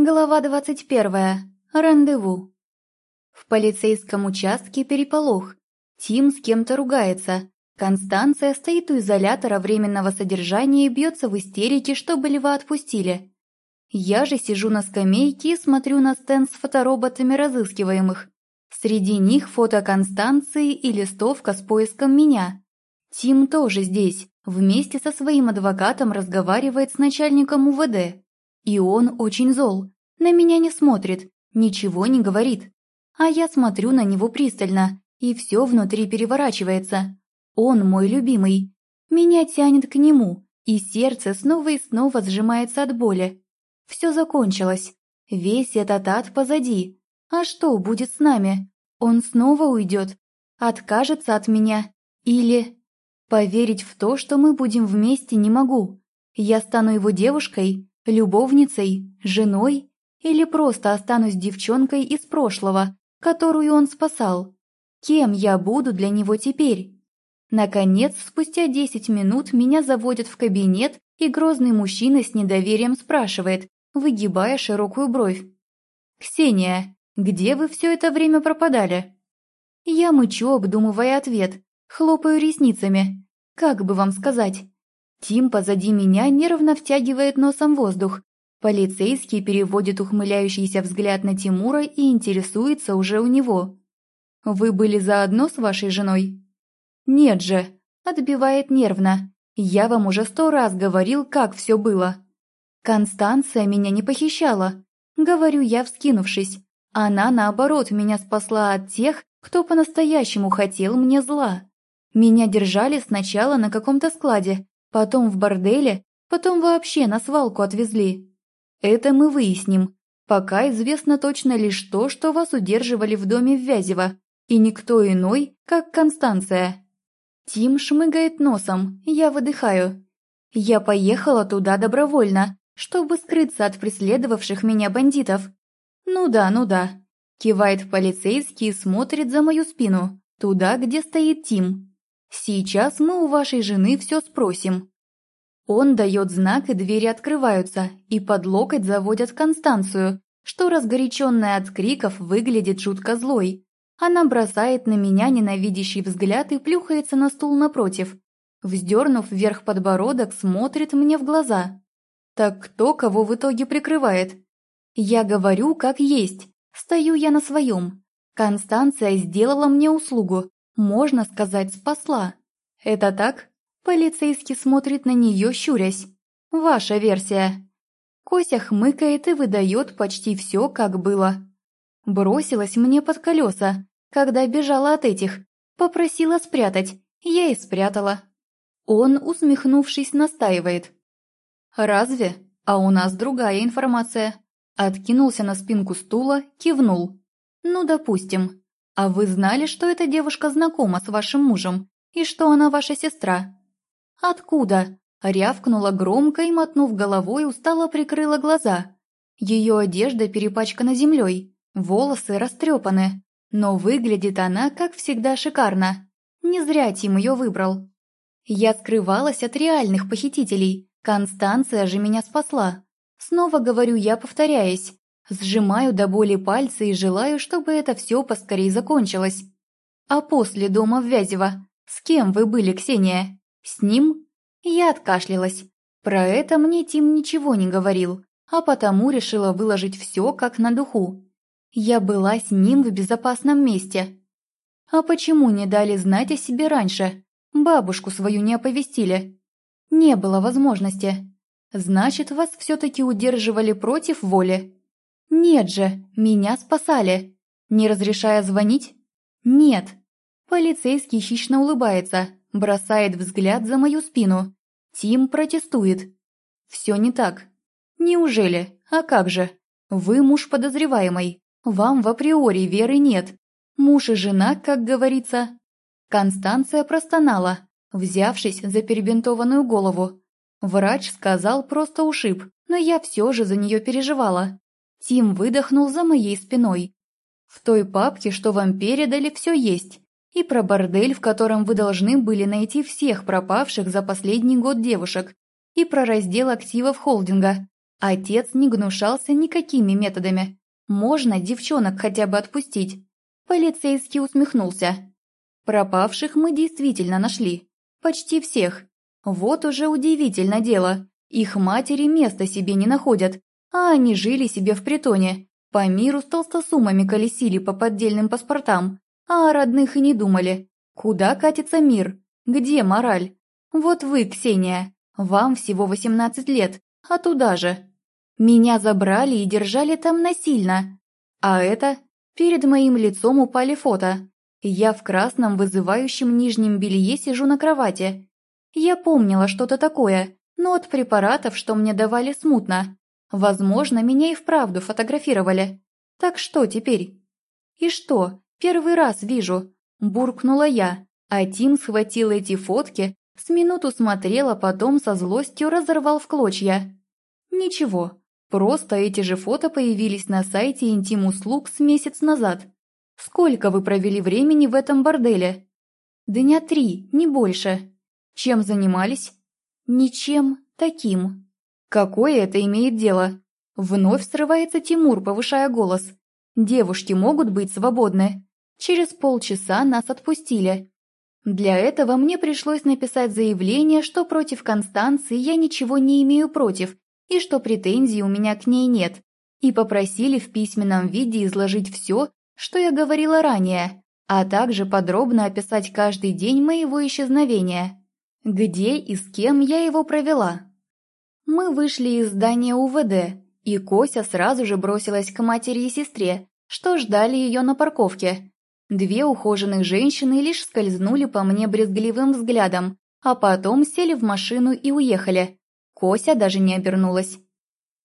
Глава двадцать первая. Рандеву. В полицейском участке переполох. Тим с кем-то ругается. Констанция стоит у изолятора временного содержания и бьется в истерике, чтобы льва отпустили. Я же сижу на скамейке и смотрю на стенд с фотороботами разыскиваемых. Среди них фото Констанции и листовка с поиском меня. Тим тоже здесь, вместе со своим адвокатом разговаривает с начальником УВД. И он очень зол, на меня не смотрит, ничего не говорит. А я смотрю на него пристально, и все внутри переворачивается. Он мой любимый. Меня тянет к нему, и сердце снова и снова сжимается от боли. Все закончилось. Весь этот ад позади. А что будет с нами? Он снова уйдет? Откажется от меня? Или... Поверить в то, что мы будем вместе, не могу. Я стану его девушкой, любовницей, женой или просто останусь девчонкой из прошлого, которую он спасал. Кем я буду для него теперь? Наконец, спустя десять минут меня заводят в кабинет, и грозный мужчина с недоверием спрашивает, выгибая широкую бровь. «Ксения, где вы все это время пропадали?» Я мычу, обдумывая ответ, хлопаю ресницами. Как бы вам сказать? Тим позади меня нервно втягивает носом воздух. Полицейский переводит ухмыляющийся взгляд на Тимура и интересуется уже у него. «Вы были заодно с вашей женой?» «Нет же», — отбивает нервно. «Я вам уже сто раз говорил, как все было». «Констанция меня не похищала», — говорю я, вскинувшись. «Она, наоборот, меня спасла от тех, кто по-настоящему хотел мне зла. Меня держали сначала на каком-то складе, потом в борделе, потом вообще на свалку отвезли. Это мы выясним. Пока известно точно лишь то, что вас удерживали в доме в Вязево, и никто иной, как Констанция. Тим шмыгает носом, я выдыхаю. Я поехала туда добровольно, чтобы скрыться от преследовавших меня бандитов. Ну да, ну да. Кивает полицейский и смотрит за мою спину, туда, где стоит Тим. Сейчас мы у вашей жены все спросим». Он дает знак, и двери открываются, и под локоть заводят Констанцию, что, разгоряченная от криков, выглядит жутко злой. Она бросает на меня ненавидящий взгляд и плюхается на стул напротив. Вздернув вверх подбородок, смотрит мне в глаза. Так кто кого в итоге прикрывает? Я говорю, как есть. Стою я на своем. Констанция сделала мне услугу, можно сказать, спасла. Это так? Полицейский смотрит на нее, щурясь. Ваша версия. Кося хмыкает и выдает почти все, как было. Бросилась мне под колеса, когда бежала от этих. Попросила спрятать, я и спрятала. Он, усмехнувшись, настаивает. «Разве? А у нас другая информация». Откинулся на спинку стула, кивнул. «Ну, допустим. «А вы знали, что эта девушка знакома с вашим мужем и что она ваша сестра?» «Откуда?» – рявкнула громко и, мотнув головой, устало прикрыла глаза. Ее одежда перепачкана землей, волосы растрепаны, но выглядит она, как всегда, шикарно. Не зря Тим ее выбрал. Я скрывалась от реальных похитителей, Констанция же меня спасла. Снова говорю я, повторяясь, Сжимаю до боли пальцы и желаю, чтобы это все поскорей закончилось. А после дома в Вязево? С кем вы были, Ксения? С ним? Я откашлялась. Про это мне Тим ничего не говорил, а потому решила выложить все как на духу. Я была с ним в безопасном месте. А почему не дали знать о себе раньше? Бабушку свою не оповестили. Не было возможности. Значит, вас все-таки удерживали против воли? «Нет же, меня спасали. Не разрешая звонить?» «Нет». Полицейский хищно улыбается, бросает взгляд за мою спину. Тим протестует. «Все не так». «Неужели? А как же? Вы муж подозреваемый. Вам в априори веры нет. Муж и жена, как говорится». Констанция простонала, взявшись за перебинтованную голову. Врач сказал просто ушиб, но я все же за нее переживала. Тим выдохнул за моей спиной. В той папке, что вам передали, все есть. И про бордель, в котором вы должны были найти всех пропавших за последний год девушек. И про раздел активов холдинга. Отец не гнушался никакими методами. Можно девчонок хотя бы отпустить. Полицейский усмехнулся. Пропавших мы действительно нашли. Почти всех. Вот уже удивительно дело. Их матери места себе не находят, а они жили себе в притоне. По миру с толстосумами колесили по поддельным паспортам, а о родных и не думали. Куда катится мир? Где мораль? Вот вы, Ксения, вам всего 18 лет, а туда же. Меня забрали и держали там насильно. А это... Перед моим лицом упали фото. Я в красном вызывающем нижнем белье сижу на кровати. Я помнила что-то такое, но от препаратов, что мне давали, смутно. Возможно, меня и вправду фотографировали. Так что теперь? И что? Первый раз вижу. Буркнула я, а Тим схватил эти фотки, с минуту смотрел, а потом со злостью разорвал в клочья. Ничего, просто эти же фото появились на сайте интим-услуг с месяц назад. Сколько вы провели времени в этом борделе? Дня три, не больше. Чем занимались? Ничем таким. Какое это имеет дело? Вновь срывается Тимур, повышая голос. Девушки могут быть свободны. Через полчаса нас отпустили. Для этого мне пришлось написать заявление, что против Констанции я ничего не имею против и что претензий у меня к ней нет. И попросили в письменном виде изложить все, что я говорила ранее, а также подробно описать каждый день моего исчезновения. Где и с кем я его провела. Мы вышли из здания УВД, и Кося сразу же бросилась к матери и сестре, что ждали ее на парковке. Две ухоженных женщины лишь скользнули по мне брезгливым взглядом, а потом сели в машину и уехали. Кося даже не обернулась.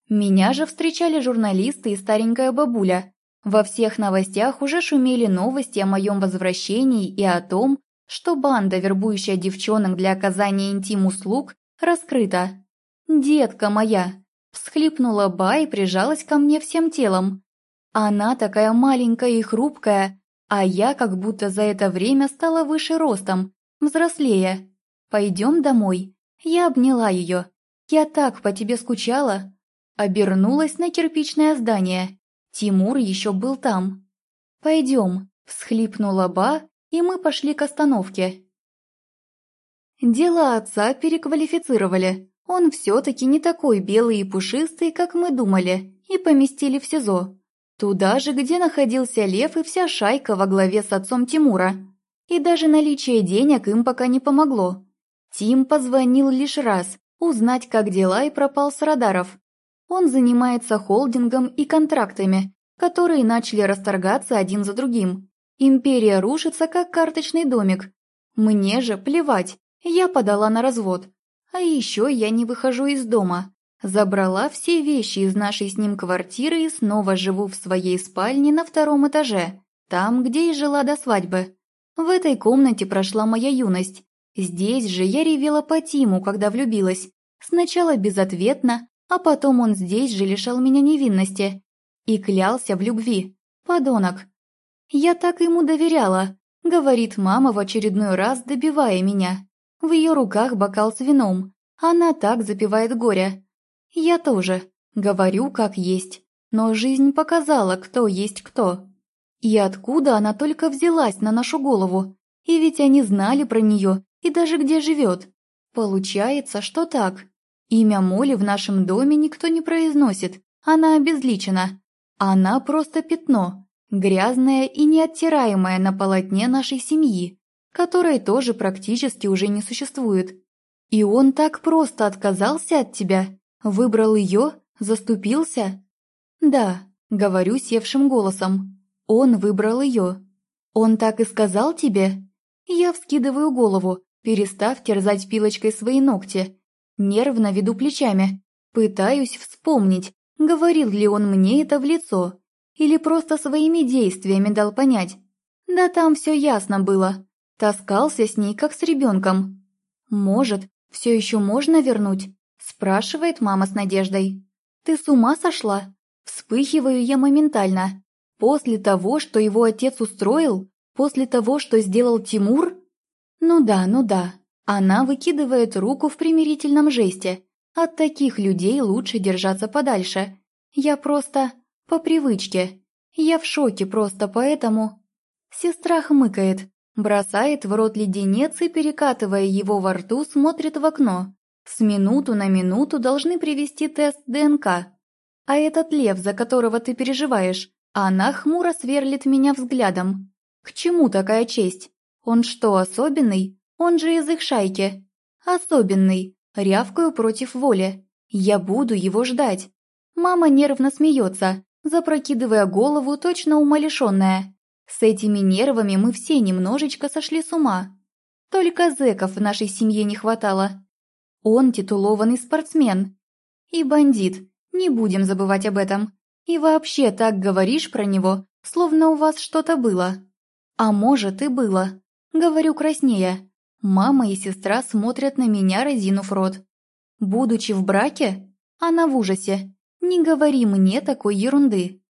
Меня же встречали журналисты и старенькая бабуля. Во всех новостях уже шумели новости о моем возвращении и о том, что банда, вербующая девчонок для оказания интим-услуг, раскрыта. «Детка моя!» – всхлипнула Ба и прижалась ко мне всем телом. Она такая маленькая и хрупкая, а я как будто за это время стала выше ростом, взрослее. «Пойдем домой». Я обняла ее. «Я так по тебе скучала». Обернулась на кирпичное здание. Тимур еще был там. «Пойдем», – всхлипнула Ба, и мы пошли к остановке. Дело отца переквалифицировали. Он все-таки не такой белый и пушистый, как мы думали, и поместили в СИЗО. Туда же, где находился Лев и вся шайка во главе с отцом Тимура. И даже наличие денег им пока не помогло. Тим позвонил лишь раз, узнать, как дела, и пропал с радаров. Он занимается холдингом и контрактами, которые начали расторгаться один за другим. Империя рушится, как карточный домик. Мне же плевать, я подала на развод. А еще я не выхожу из дома. Забрала все вещи из нашей с ним квартиры и снова живу в своей спальне на втором этаже, там, где и жила до свадьбы. В этой комнате прошла моя юность. Здесь же я ревела по Тиму, когда влюбилась. Сначала безответно, а потом он здесь же лишал меня невинности. И клялся в любви. Подонок. Я так ему доверяла, говорит мама в очередной раз, добивая меня. В ее руках бокал с вином. Она так запивает горе. Я тоже. Говорю, как есть. Но жизнь показала, кто есть кто. И откуда она только взялась на нашу голову. И ведь они знали про нее и даже где живет. Получается, что так. Имя Моли в нашем доме никто не произносит. Она обезличена. Она просто пятно, грязное и неоттираемое на полотне нашей семьи которой тоже практически уже не существует. И он так просто отказался от тебя? Выбрал ее? Заступился? Да, говорю севшим голосом. Он выбрал ее. Он так и сказал тебе? Я вскидываю голову, перестав терзать пилочкой свои ногти. Нервно веду плечами. Пытаюсь вспомнить, говорил ли он мне это в лицо. Или просто своими действиями дал понять. Да там все ясно было. Таскался с ней, как с ребенком. «Может, все еще можно вернуть?» – спрашивает мама с надеждой. «Ты с ума сошла?» Вспыхиваю я моментально. После того, что его отец устроил? После того, что сделал Тимур? Ну да, ну да. Она выкидывает руку в примирительном жесте. От таких людей лучше держаться подальше. Я просто... по привычке. Я в шоке просто поэтому... Сестра хмыкает, бросает в рот леденец и, перекатывая его во рту, смотрит в окно. С минуту на минуту должны привести тест ДНК. А этот лев, за которого ты переживаешь, она хмуро сверлит меня взглядом. К чему такая честь? Он что, особенный? Он же из их шайки. Особенный. Рявкаю против воли. Я буду его ждать. Мама нервно смеется, запрокидывая голову, точно умалишенная. С этими нервами мы все немножечко сошли с ума. Только зэков в нашей семье не хватало. Он титулованный спортсмен. И бандит, не будем забывать об этом. И вообще так говоришь про него, словно у вас что-то было. А может и было. Говорю краснее. Мама и сестра смотрят на меня, разинув рот. Будучи в браке, она в ужасе. Не говори мне такой ерунды.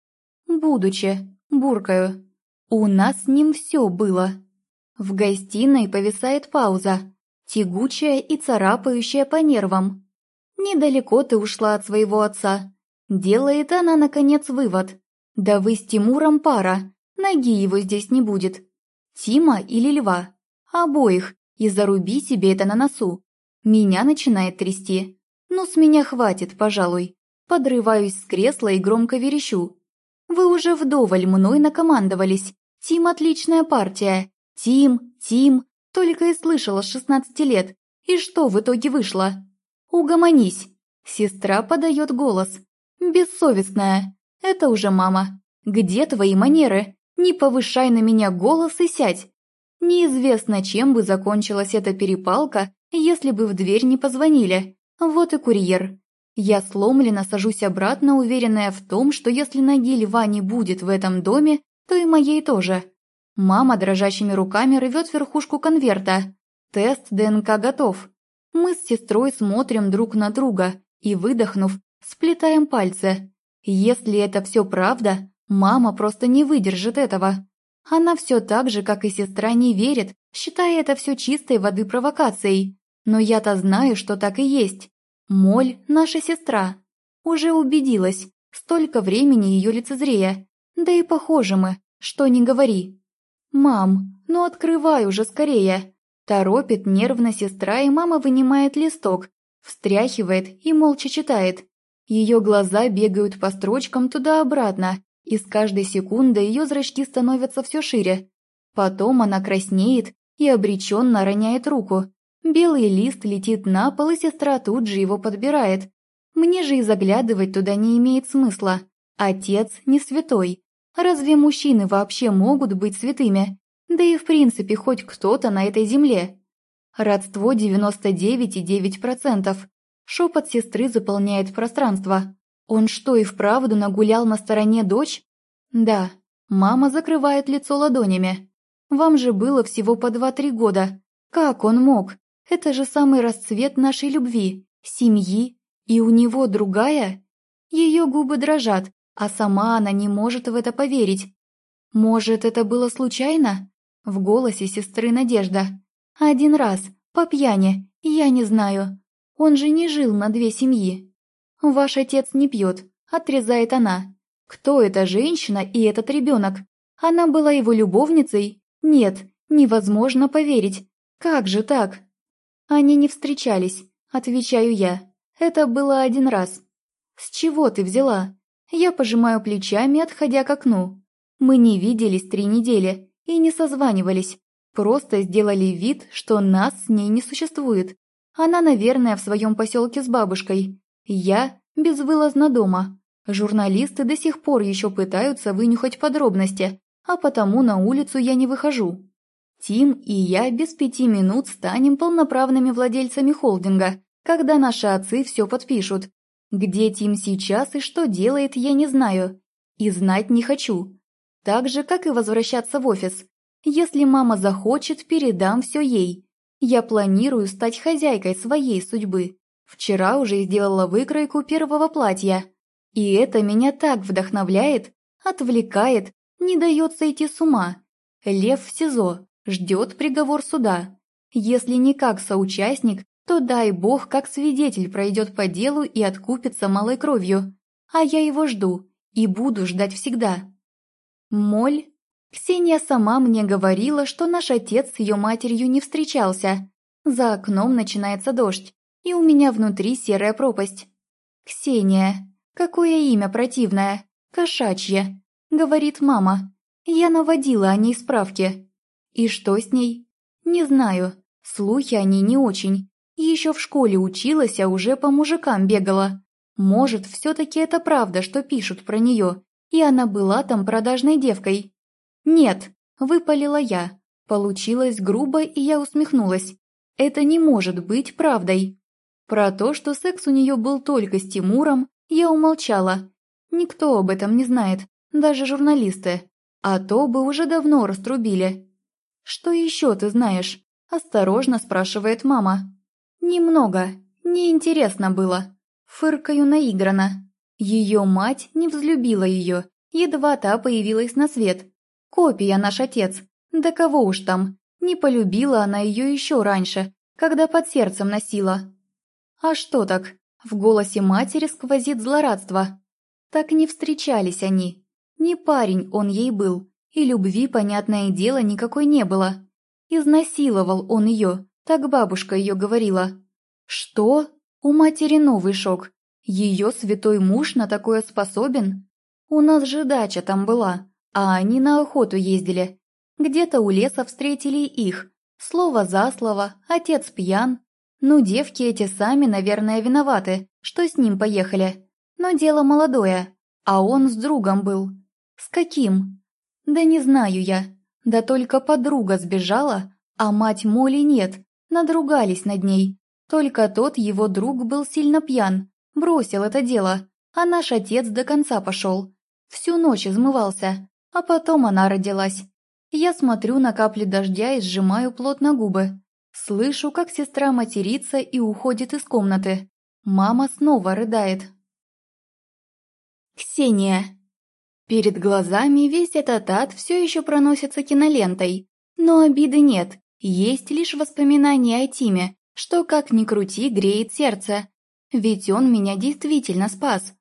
Будучи, буркаю. У нас с ним все было. В гостиной повисает пауза, тягучая и царапающая по нервам. Недалеко ты ушла от своего отца. Делает она, наконец, вывод. Да вы с Тимуром пара, ноги его здесь не будет. Тима или Льва? Обоих, и заруби себе это на носу. Меня начинает трясти. Ну, с меня хватит, пожалуй. Подрываюсь с кресла и громко верещу. Вы уже вдоволь мной накомандовались. Тим – отличная партия. Тим, Тим. Только и слышала с 16 лет. И что в итоге вышло? Угомонись. Сестра подает голос. Бессовестная. Это уже мама. Где твои манеры? Не повышай на меня голос и сядь. Неизвестно, чем бы закончилась эта перепалка, если бы в дверь не позвонили. Вот и курьер. Я сломленно сажусь обратно, уверенная в том, что если ноги льва не будет в этом доме, то и моей тоже. Мама дрожащими руками рвет верхушку конверта. Тест ДНК готов. Мы с сестрой смотрим друг на друга и, выдохнув, сплетаем пальцы. Если это все правда, мама просто не выдержит этого. Она все так же, как и сестра, не верит, считая это все чистой воды провокацией. Но я-то знаю, что так и есть. Моль – наша сестра. Уже убедилась, столько времени ее лицезрея. Да и похожи мы, что не говори. «Мам, ну открывай уже скорее!» Торопит нервно сестра, и мама вынимает листок, встряхивает и молча читает. Ее глаза бегают по строчкам туда-обратно, и с каждой секундой ее зрачки становятся все шире. Потом она краснеет и обреченно роняет руку. Белый лист летит на пол, и сестра тут же его подбирает. Мне же и заглядывать туда не имеет смысла. Отец не святой. Разве мужчины вообще могут быть святыми? Да и в принципе хоть кто-то на этой земле. Родство 99,9%. Шепот сестры заполняет пространство. Он что, и вправду нагулял на стороне дочь? Да. Мама закрывает лицо ладонями. Вам же было всего по два-три года. Как он мог? Это же самый расцвет нашей любви, семьи, и у него другая? Ее губы дрожат, а сама она не может в это поверить. Может, это было случайно? В голосе сестры Надежда. Один раз, по пьяни, я не знаю. Он же не жил на две семьи. «Ваш отец не пьет», – отрезает она. «Кто эта женщина и этот ребенок? Она была его любовницей? Нет, невозможно поверить. Как же так?» «Они не встречались», – отвечаю я. «Это было один раз». «С чего ты взяла?» Я пожимаю плечами, отходя к окну. Мы не виделись три недели и не созванивались. Просто сделали вид, что нас с ней не существует. Она, наверное, в своем поселке с бабушкой. Я безвылазно дома. Журналисты до сих пор еще пытаются вынюхать подробности, а потому на улицу я не выхожу. Тим и я без пяти минут станем полноправными владельцами холдинга, когда наши отцы все подпишут. Где Тим сейчас и что делает, я не знаю. И знать не хочу. Так же, как и возвращаться в офис. Если мама захочет, передам все ей. Я планирую стать хозяйкой своей судьбы. Вчера уже сделала выкройку первого платья. И это меня так вдохновляет, отвлекает, не дает сойти с ума. Лев в СИЗО, ждет приговор суда. Если не как соучастник, то дай бог, как свидетель пройдет по делу и откупится малой кровью. А я его жду и буду ждать всегда. Моль? Ксения сама мне говорила, что наш отец с ее матерью не встречался. За окном начинается дождь, и у меня внутри серая пропасть. «Ксения. Какое имя противное. Кошачье», — говорит мама. Я наводила о ней справки. И что с ней? Не знаю. Слухи о ней не очень. Еще в школе училась, а уже по мужикам бегала. Может, все-таки это правда, что пишут про нее, и она была там продажной девкой. Нет, выпалила я. Получилось грубо, и я усмехнулась. Это не может быть правдой. Про то, что секс у нее был только с Тимуром, я умолчала. Никто об этом не знает, даже журналисты. А то бы уже давно раструбили. «Что еще ты знаешь?» – осторожно спрашивает мама. «Немного. Неинтересно было». Фыркаю наигранно. Ее мать не взлюбила ее, едва та появилась на свет. Копия наш отец. Да кого уж там. Не полюбила она ее еще раньше, когда под сердцем носила. А что так? В голосе матери сквозит злорадство. Так не встречались они. Не парень он ей был, и любви, понятное дело, никакой не было. Изнасиловал он ее, так бабушка ее говорила. Что? У матери новый шок. Ее святой муж на такое способен? У нас же дача там была, а они на охоту ездили. Где-то у леса встретили их. Слово за слово, отец пьян. Ну, девки эти сами, наверное, виноваты, что с ним поехали. Но дело молодое, а он с другом был. С каким? Да не знаю я. Да только подруга сбежала, а мать Моли нет, надругались над ней. Только тот его друг был сильно пьян, бросил это дело, а наш отец до конца пошел. Всю ночь измывался, а потом она родилась. Я смотрю на капли дождя и сжимаю плотно губы. Слышу, как сестра матерится и уходит из комнаты. Мама снова рыдает. Ксения. Перед глазами весь этот ад все еще проносится кинолентой. Но обиды нет, есть лишь воспоминания о Тиме, что, как ни крути, греет сердце. Ведь он меня действительно спас.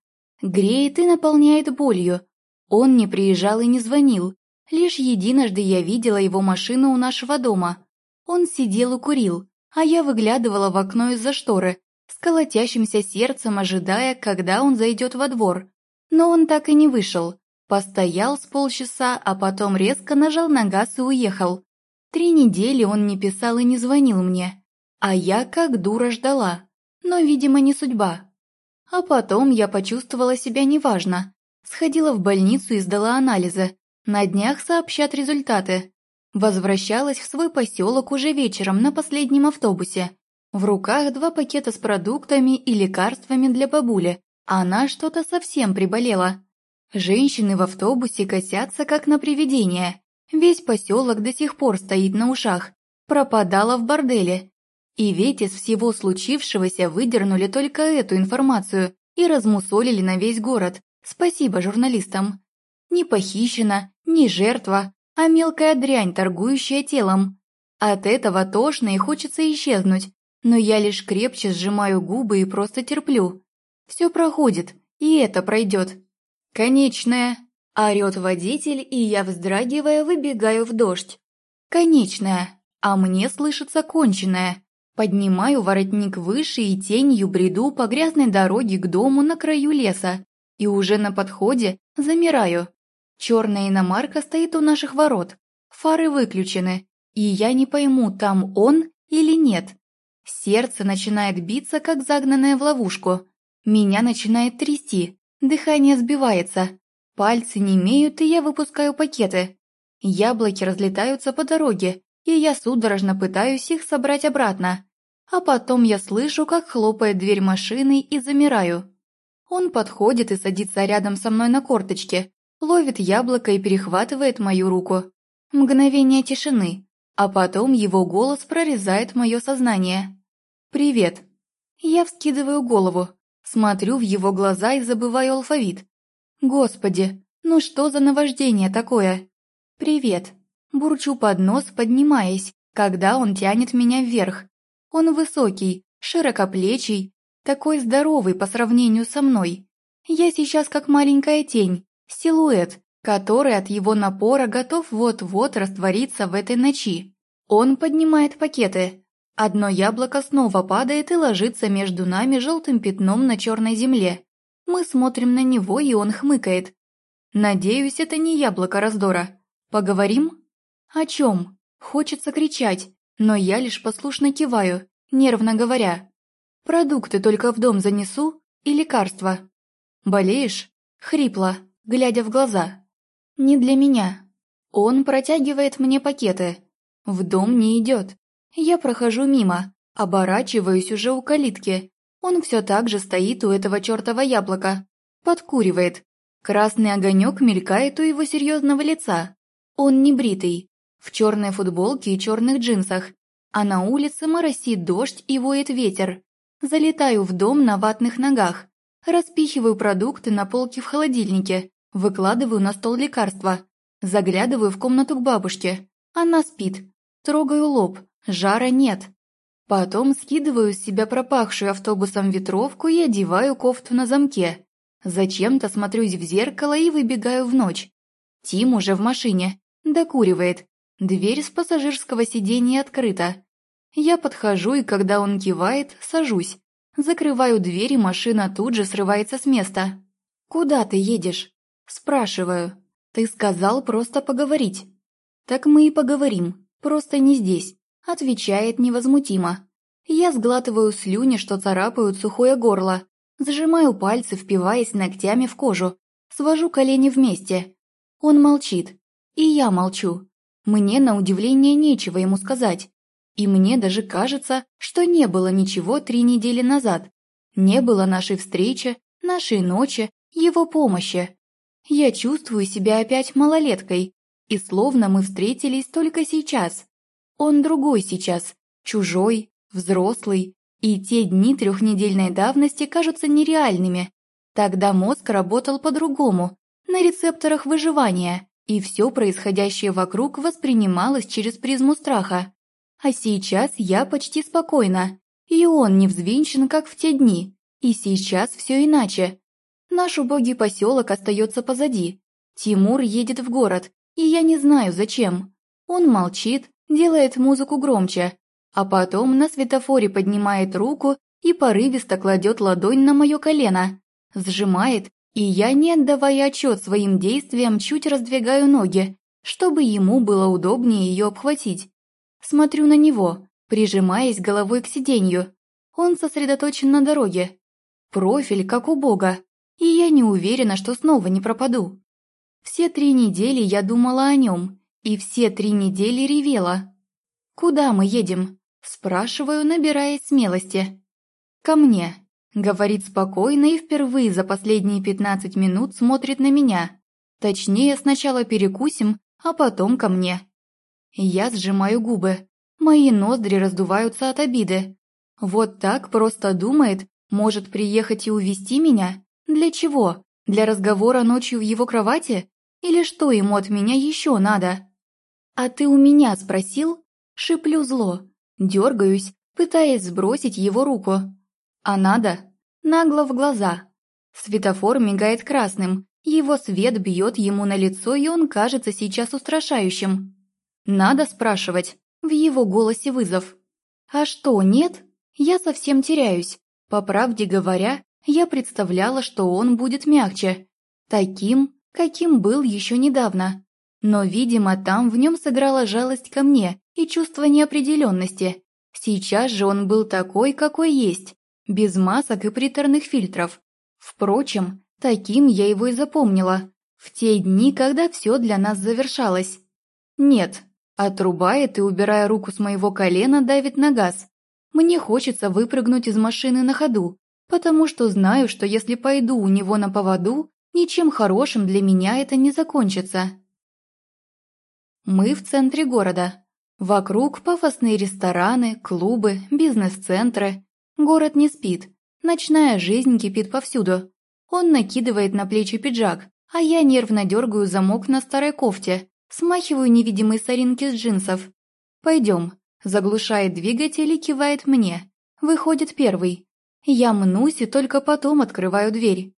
Греет и наполняет болью. Он не приезжал и не звонил. Лишь единожды я видела его машину у нашего дома. Он сидел и курил, а я выглядывала в окно из-за шторы, с колотящимся сердцем ожидая, когда он зайдет во двор. Но он так и не вышел. Постоял с полчаса, а потом резко нажал на газ и уехал. Три недели он не писал и не звонил мне. А я как дура ждала. Но, видимо, не судьба. А потом я почувствовала себя неважно. Сходила в больницу и сдала анализы. На днях сообщат результаты. Возвращалась в свой поселок уже вечером на последнем автобусе. В руках два пакета с продуктами и лекарствами для бабули. Она что-то совсем приболела. Женщины в автобусе косятся, как на привидение. Весь поселок до сих пор стоит на ушах. Пропадала в борделе. И ведь из всего случившегося выдернули только эту информацию и размусолили на весь город. Спасибо журналистам. Не похищена, не жертва, а мелкая дрянь, торгующая телом. От этого тошно и хочется исчезнуть, но я лишь крепче сжимаю губы и просто терплю. Все проходит, и это пройдет. «Конечная!» – орёт водитель, и я, вздрагивая, выбегаю в дождь. «Конечная!» А мне слышится конченая. Поднимаю воротник выше и тенью бреду по грязной дороге к дому на краю леса. И уже на подходе замираю. Черная иномарка стоит у наших ворот. Фары выключены. И я не пойму, там он или нет. Сердце начинает биться, как загнанное в ловушку. Меня начинает трясти. Дыхание сбивается, пальцы не имеют, и я выпускаю пакеты. Яблоки разлетаются по дороге, и я судорожно пытаюсь их собрать обратно. А потом я слышу, как хлопает дверь машины и замираю. Он подходит и садится рядом со мной на корточке, ловит яблоко и перехватывает мою руку. Мгновение тишины, а потом его голос прорезает мое сознание. «Привет». Я вскидываю голову. Смотрю в его глаза и забываю алфавит. Господи, ну что за наваждение такое? Привет. Бурчу под нос, поднимаясь, когда он тянет меня вверх. Он высокий, широкоплечий, такой здоровый по сравнению со мной. Я сейчас как маленькая тень, силуэт, который от его напора готов вот-вот раствориться в этой ночи. Он поднимает пакеты. Одно яблоко снова падает и ложится между нами желтым пятном на черной земле. Мы смотрим на него, и он хмыкает. Надеюсь, это не яблоко раздора. Поговорим? О чем? Хочется кричать, но я лишь послушно киваю, нервно говоря. Продукты только в дом занесу и лекарства. Болеешь? Хрипло, глядя в глаза. Не для меня. Он протягивает мне пакеты. В дом не идет. Я прохожу мимо, оборачиваюсь уже у калитки. Он все так же стоит у этого чертова яблока. Подкуривает. Красный огонек мелькает у его серьезного лица. Он не бритый, в черной футболке и черных джинсах, а на улице моросит дождь и воет ветер. Залетаю в дом на ватных ногах, распихиваю продукты на полке в холодильнике, выкладываю на стол лекарства, заглядываю в комнату к бабушке. Она спит. Трогаю лоб, жара нет. Потом скидываю с себя пропахшую автобусом ветровку и одеваю кофту на замке. Зачем-то смотрюсь в зеркало и выбегаю в ночь. Тим уже в машине, докуривает. Дверь с пассажирского сиденья открыта. Я подхожу, и когда он кивает, сажусь. Закрываю дверь, и машина тут же срывается с места. «Куда ты едешь?» Спрашиваю. «Ты сказал просто поговорить». «Так мы и поговорим, просто не здесь», отвечает невозмутимо. Я сглатываю слюни, что царапают сухое горло, сжимаю пальцы, впиваясь ногтями в кожу, свожу колени вместе. Он молчит, и я молчу. Мне, на удивление, нечего ему сказать. И мне даже кажется, что не было ничего три недели назад. Не было нашей встречи, нашей ночи, его помощи. Я чувствую себя опять малолеткой, и словно мы встретились только сейчас. Он другой сейчас, чужой, взрослый, и те дни трехнедельной давности кажутся нереальными. Тогда мозг работал по-другому, на рецепторах выживания, и все происходящее вокруг воспринималось через призму страха. А сейчас я почти спокойна, и он не взвинчен, как в те дни. И сейчас все иначе. Наш убогий поселок остается позади. Тимур едет в город, и я не знаю зачем. Он молчит, делает музыку громче, а потом на светофоре поднимает руку и порывисто кладет ладонь на мое колено, сжимает, и я, не отдавая отчет своим действиям, чуть раздвигаю ноги, чтобы ему было удобнее ее обхватить. Смотрю на него, прижимаясь головой к сиденью. Он сосредоточен на дороге. Профиль, как у Бога. И я не уверена, что снова не пропаду. Все три недели я думала о нем, и все три недели ревела. «Куда мы едем?» – спрашиваю, набираясь смелости. «Ко мне», – говорит спокойно и впервые за последние пятнадцать минут смотрит на меня. Точнее, сначала перекусим, а потом ко мне. Я сжимаю губы. Мои ноздри раздуваются от обиды. Вот так просто думает, может приехать и увести меня? Для чего? Для разговора ночью в его кровати? Или что ему от меня еще надо? «А ты у меня спросил?» Шиплю зло. Дергаюсь, пытаясь сбросить его руку. «А надо?» Нагло в глаза. Светофор мигает красным. Его свет бьет ему на лицо, и он кажется сейчас устрашающим. Надо спрашивать. В его голосе вызов. А что, нет? Я совсем теряюсь. По правде говоря, я представляла, что он будет мягче. Таким, каким был еще недавно. Но, видимо, там в нем сыграла жалость ко мне и чувство неопределенности. Сейчас же он был такой, какой есть, без масок и приторных фильтров. Впрочем, таким я его и запомнила, в те дни, когда все для нас завершалось. Нет, Отрубает и, убирая руку с моего колена, давит на газ. Мне хочется выпрыгнуть из машины на ходу, потому что знаю, что если пойду у него на поводу, ничем хорошим для меня это не закончится. Мы в центре города. Вокруг пафосные рестораны, клубы, бизнес-центры. Город не спит. Ночная жизнь кипит повсюду. Он накидывает на плечи пиджак, а я нервно дергаю замок на старой кофте, Смахиваю невидимые соринки с джинсов. «Пойдем», заглушает двигатель и кивает мне. выходит первый. Я мнусь и только потом открываю дверь.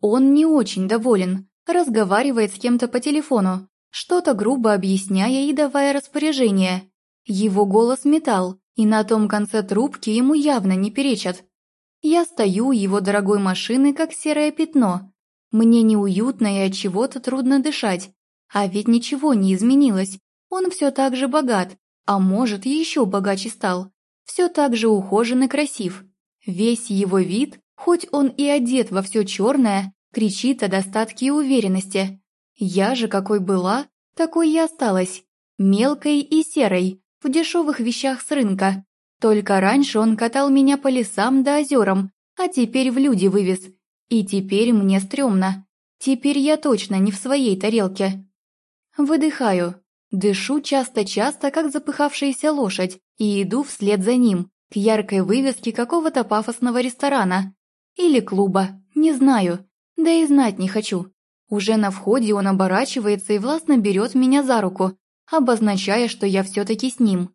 Он не очень доволен, разговаривает с кем-то по телефону, что-то грубо объясняя и давая распоряжение. Его голос металл, и на том конце трубки ему явно не перечат. Я стою у его дорогой машины, как серое пятно. Мне неуютно и от чего-то трудно дышать. А ведь ничего не изменилось. Он все так же богат, а может, еще богаче стал. Все так же ухожен и красив. Весь его вид, хоть он и одет во все черное, кричит о достатке и уверенности. Я же какой была, такой и осталась. Мелкой и серой, в дешевых вещах с рынка. Только раньше он катал меня по лесам да озерам, а теперь в люди вывез. И теперь мне стрёмно. Теперь я точно не в своей тарелке. Выдыхаю. Дышу часто-часто, как запыхавшаяся лошадь, и иду вслед за ним, к яркой вывеске какого-то пафосного ресторана. Или клуба, не знаю, да и знать не хочу. Уже на входе он оборачивается и властно берет меня за руку, обозначая, что я все-таки с ним.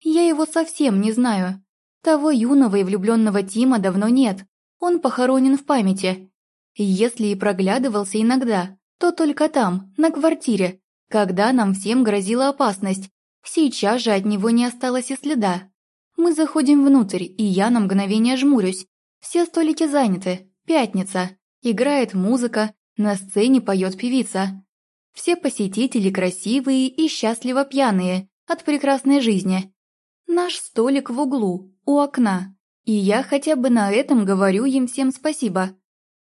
Я его совсем не знаю. Того юного и влюбленного Тима давно нет, он похоронен в памяти. Если и проглядывался иногда, то только там, на квартире, когда нам всем грозила опасность. Сейчас же от него не осталось и следа. Мы заходим внутрь, и я на мгновение жмурюсь. Все столики заняты. Пятница. Играет музыка, на сцене поет певица. Все посетители красивые и счастливо пьяные от прекрасной жизни. Наш столик в углу, у окна. И я хотя бы на этом говорю им всем спасибо.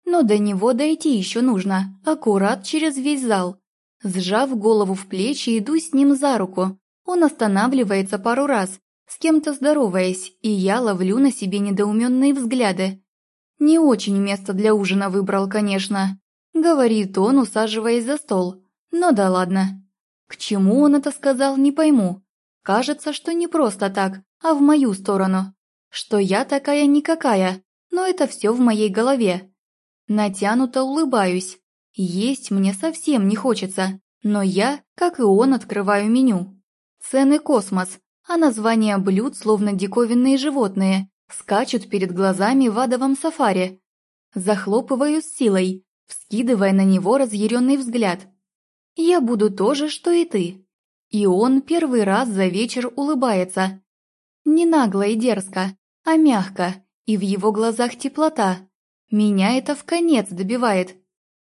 Но до него дойти еще нужно, аккурат через весь зал. Сжав голову в плечи, иду с ним за руку. Он останавливается пару раз, с кем-то здороваясь, и я ловлю на себе недоуменные взгляды. Не очень место для ужина выбрал, конечно. Говорит он, усаживаясь за стол. Но да ладно. К чему он это сказал, не пойму. Кажется, что не просто так, а в мою сторону. Что я такая никакая, но это все в моей голове. Натянуто улыбаюсь. Есть мне совсем не хочется, но я, как и он, открываю меню. Цены космос, а названия блюд, словно диковинные животные, скачут перед глазами в адовом сафари. Захлопываю с силой, вскидывая на него разъяренный взгляд. «Я буду то же, что и ты». И он первый раз за вечер улыбается. Не нагло и дерзко, а мягко, и в его глазах теплота. Меня это в конец добивает.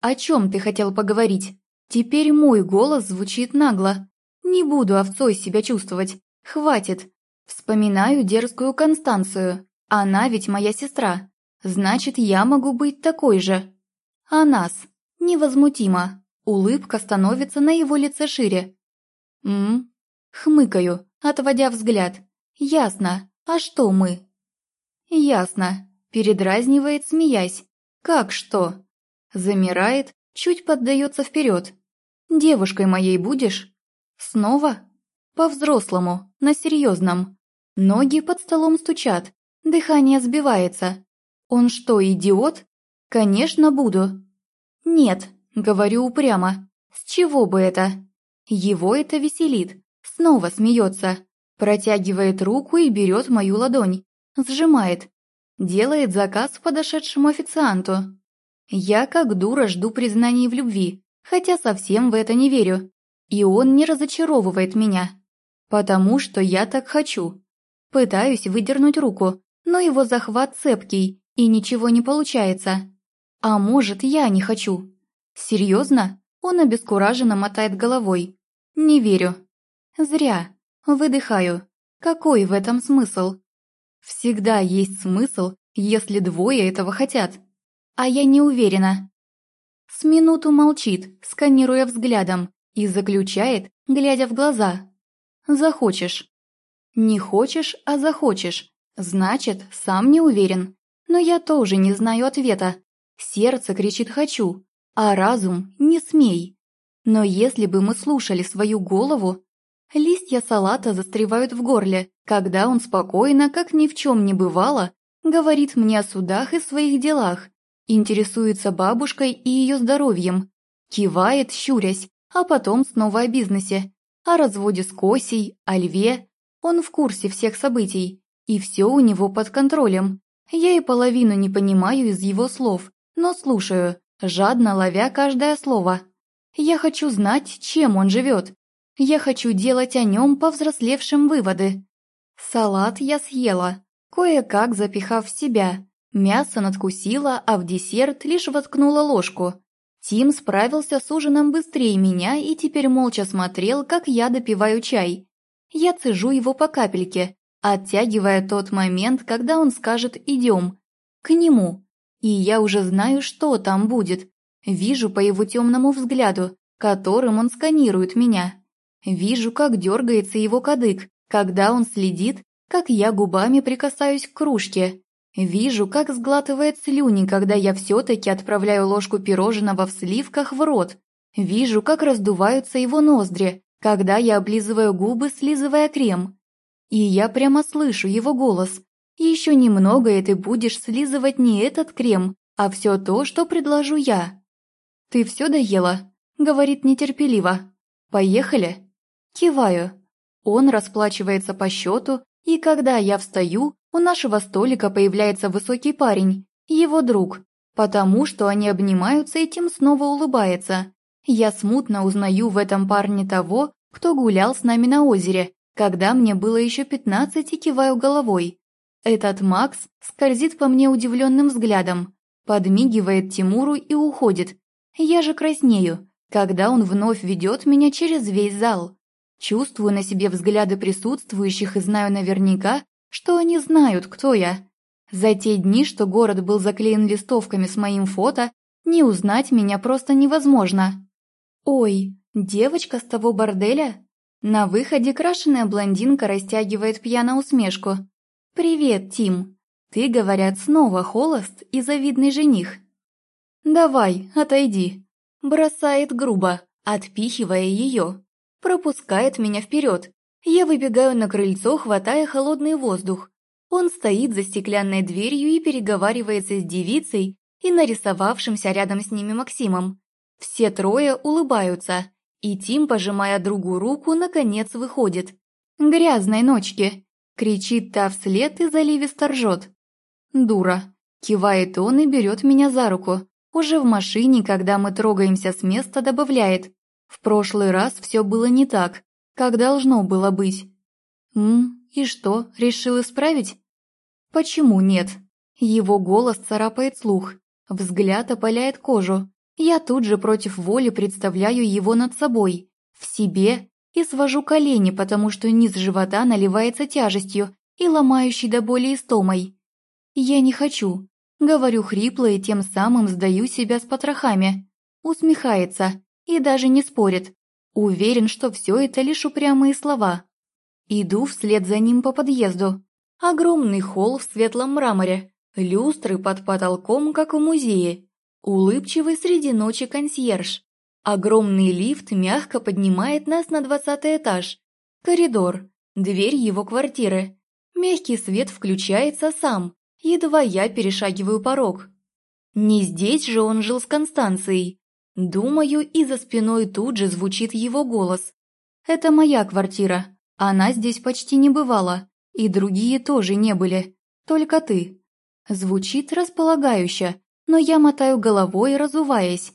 «О чем ты хотел поговорить?» Теперь мой голос звучит нагло. Не буду овцой себя чувствовать. Хватит. Вспоминаю дерзкую Констанцию. Она ведь моя сестра. Значит, я могу быть такой же. А нас. Невозмутимо. Улыбка становится на его лице шире. М? Хмыкаю, отводя взгляд. Ясно. А что мы? Ясно. Передразнивает, смеясь. Как что? Замирает, чуть поддается вперед. «Девушкой моей будешь?» «Снова?» «По-взрослому, на серьезном. Ноги под столом стучат, дыхание сбивается. Он что, идиот? Конечно, буду». «Нет», — говорю упрямо. «С чего бы это?» Его это веселит. Снова смеется. Протягивает руку и берет мою ладонь. Сжимает. Делает заказ подошедшему официанту. Я как дура жду признаний в любви, хотя совсем в это не верю. И он не разочаровывает меня. Потому что я так хочу. Пытаюсь выдернуть руку, но его захват цепкий, и ничего не получается. А может, я не хочу. Серьезно? Он обескураженно мотает головой. Не верю. Зря. Выдыхаю. Какой в этом смысл? Всегда есть смысл, если двое этого хотят а я не уверена. С минуту молчит, сканируя взглядом, и заключает, глядя в глаза. Захочешь. Не хочешь, а захочешь. Значит, сам не уверен. Но я тоже не знаю ответа. Сердце кричит «хочу», а разум «не смей». Но если бы мы слушали свою голову, листья салата застревают в горле, когда он спокойно, как ни в чем не бывало, говорит мне о судах и своих делах, Интересуется бабушкой и ее здоровьем. Кивает, щурясь, а потом снова о бизнесе. О разводе с Косей, о льве. Он в курсе всех событий. и все у него под контролем. Я и половину не понимаю из его слов, но слушаю, жадно ловя каждое слово. Я хочу знать, чем он живет. Я хочу делать о нем повзрослевшим выводы. Салат я съела, кое-как запихав в себя. Мясо надкусила, а в десерт лишь воткнула ложку. Тим справился с ужином быстрее меня и теперь молча смотрел, как я допиваю чай. Я цежу его по капельке, оттягивая тот момент, когда он скажет «идем». К нему. И я уже знаю, что там будет. Вижу по его темному взгляду, которым он сканирует меня. Вижу, как дергается его кадык, когда он следит, как я губами прикасаюсь к кружке. Вижу, как сглатывает слюни, когда я все-таки отправляю ложку пирожного в сливках в рот. Вижу, как раздуваются его ноздри, когда я облизываю губы, слизывая крем. И я прямо слышу его голос. Еще немного, и ты будешь слизывать не этот крем, а все то, что предложу я. «Ты все доела?» — говорит нетерпеливо. «Поехали?» Киваю. Он расплачивается по счету, и когда я встаю, у нашего столика появляется высокий парень, его друг, потому что они обнимаются и тем снова улыбается. Я смутно узнаю в этом парне того, кто гулял с нами на озере, когда мне было еще пятнадцать и киваю головой. Этот Макс скользит по мне удивленным взглядом, подмигивает Тимуру и уходит. Я же краснею, когда он вновь ведет меня через весь зал. Чувствую на себе взгляды присутствующих и знаю наверняка, что они знают, кто я. За те дни, что город был заклеен листовками с моим фото, не узнать меня просто невозможно. Ой, девочка с того борделя? На выходе крашеная блондинка растягивает пьяно усмешку. «Привет, Тим. Ты, говорят, снова холост и завидный жених». «Давай, отойди», – бросает грубо, отпихивая ее пропускает меня вперед. Я выбегаю на крыльцо, хватая холодный воздух. Он стоит за стеклянной дверью и переговаривается с девицей и нарисовавшимся рядом с ними Максимом. Все трое улыбаются, и Тим, пожимая другу руку, наконец выходит. «Грязной ночки!» — кричит та вслед и заливисто ржет. «Дура!» — кивает он и берет меня за руку. Уже в машине, когда мы трогаемся с места, добавляет. В прошлый раз все было не так, как должно было быть. М, и что, решил исправить? Почему нет? Его голос царапает слух, взгляд опаляет кожу. Я тут же против воли представляю его над собой, в себе, и свожу колени, потому что низ живота наливается тяжестью и ломающей до боли истомой. Я не хочу, говорю хрипло и тем самым сдаю себя с потрохами. Усмехается, и даже не спорит. Уверен, что все это лишь упрямые слова. Иду вслед за ним по подъезду. Огромный холл в светлом мраморе, люстры под потолком, как в музее. Улыбчивый среди ночи консьерж. Огромный лифт мягко поднимает нас на двадцатый этаж. Коридор, дверь его квартиры. Мягкий свет включается сам, едва я перешагиваю порог. Не здесь же он жил с Констанцией. Думаю, и за спиной тут же звучит его голос. «Это моя квартира. Она здесь почти не бывала. И другие тоже не были. Только ты». Звучит располагающе, но я мотаю головой, разуваясь.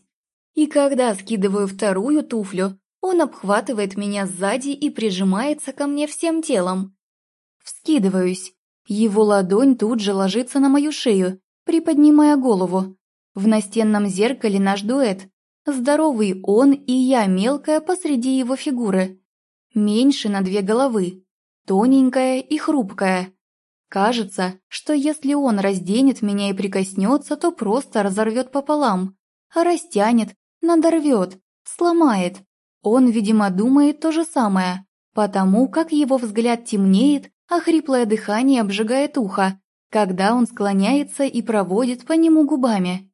И когда скидываю вторую туфлю, он обхватывает меня сзади и прижимается ко мне всем телом. Вскидываюсь. Его ладонь тут же ложится на мою шею, приподнимая голову. В настенном зеркале наш дуэт. Здоровый он и я мелкая посреди его фигуры. Меньше на две головы. Тоненькая и хрупкая. Кажется, что если он разденет меня и прикоснется, то просто разорвет пополам. Растянет, надорвет, сломает. Он, видимо, думает то же самое, потому как его взгляд темнеет, а хриплое дыхание обжигает ухо, когда он склоняется и проводит по нему губами.